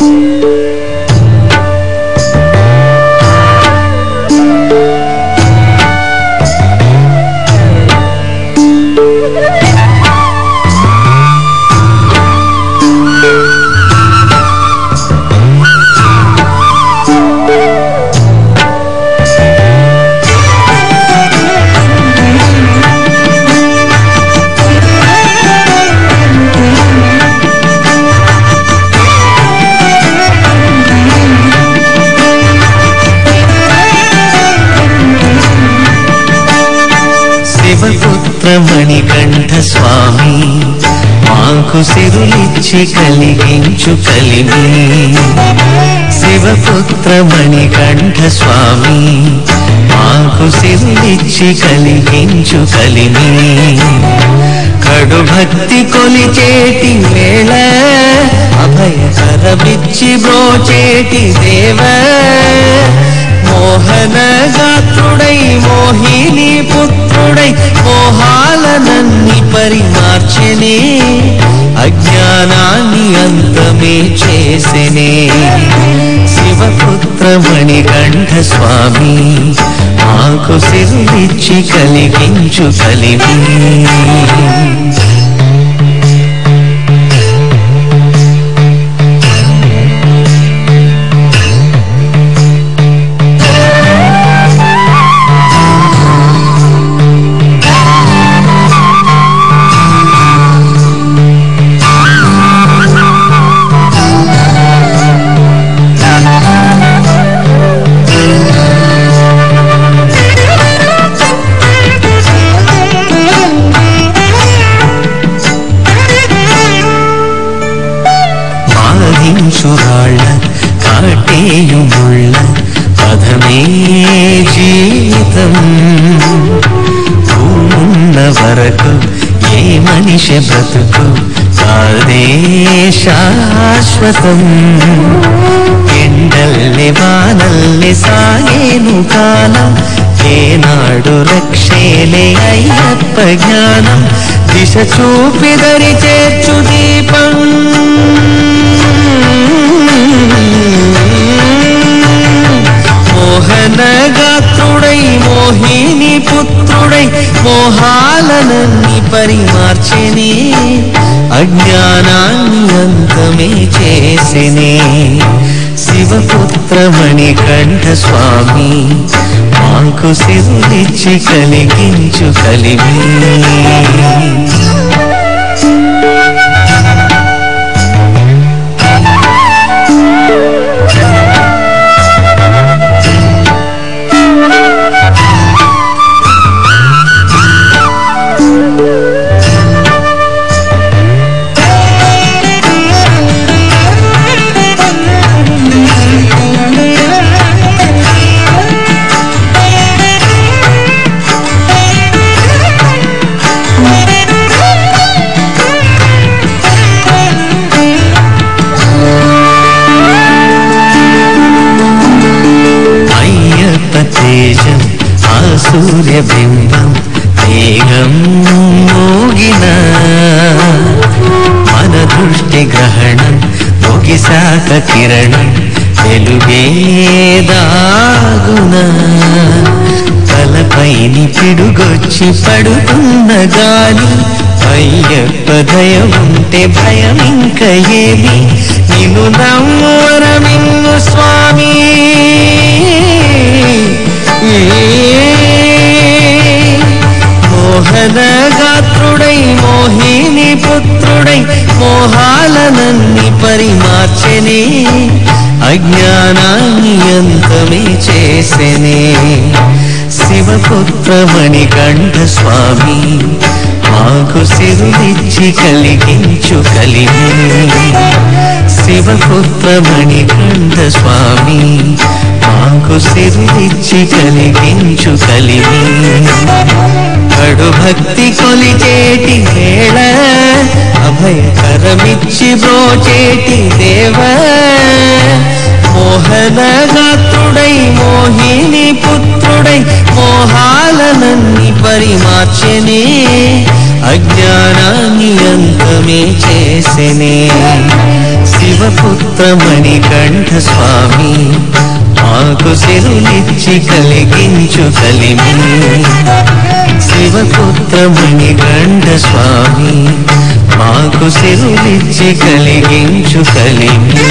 శివపుత్ర మణికంఠ స్వామి మాకు సిరులిచ్చి కలిగించు కలిమి. శివపుత్ర మణికంఠ స్వామి మాకు సిరులిచ్చి కలిగించు కలిమి. కడు భక్తి కొలిచేటి వేళ అభయకర బిచ్చి బ్రోచేటి దేవ. మోహన గాత్రుడై మోహిని పుత్రుడై జ్ఞానాన్ని పరిమార్చనే అజ్ఞానాన్ని అంతమే చేసెనే. శివపుత్ర మణికంఠ స్వామి మాకు సిరులిచ్చి కలిగించు కలిమి బాధించురాళ్ళ కాటేయుముళ్ళ పదమే జీవితం ఉన్న వరకు ఏ మనిషి బ్రతుకు కాదే శాశ్వతం ఎండల్ని వానల్ని సాగేను కాలం ఏనాడు రక్షేలే అయ్యప్ప జ్ఞానం దిశ చూపిదరి చేర్చు దీపం మోహాలనన్ని పరిమార్చెనే అజ్ఞానాన్ని అంతమే చేసినే. శివపుత్రమణి కంఠ స్వామి మాకు శివుడిచ్చి కలిగించు కలిమి వేగం మోగిన మన దృష్టి గ్రహణం ముగిశాక కిరణం వెలుగేదాగున. తలపైని పిడుగొచ్చి పడుతున్న గాలి అయ్యప్ప దయ ఉంటే భయం ఇంక ఏమి? నిన్ను నమ్మరమిన్ను స్వామి. ఏ గాత్రుడై మోహిని పుత్రుడై మోహాలనన్ని పరిమార్చెనే అజ్ఞానాన్ని అంతమే చేసెనే శివపుత్రమణి మణికంఠ స్వామి మాకు సిరులిచ్చి కలిగించు కలిమి శివపుత్రమణి మణికంఠ స్వామి మాకు సిరులిచ్చి కలిగించు కలిమి భక్తి కొలిచేటి వేళ అభయకరమిచ్చి బ్రోచేటి దేవ. మోహన గాత్రుడై మోహిని పుత్రుడై మోహాలనన్ని పరిమార్చనే అజ్ఞానాన్ని అంతమే చేసెనే. శివపుత్రమణి కంఠ స్వామి మాకు సిరులిచ్చి కలిగించు కలిమి. శివపుత్ర గండ స్వామి మాకు సిరులిచ్చి కలిగించు కలిగి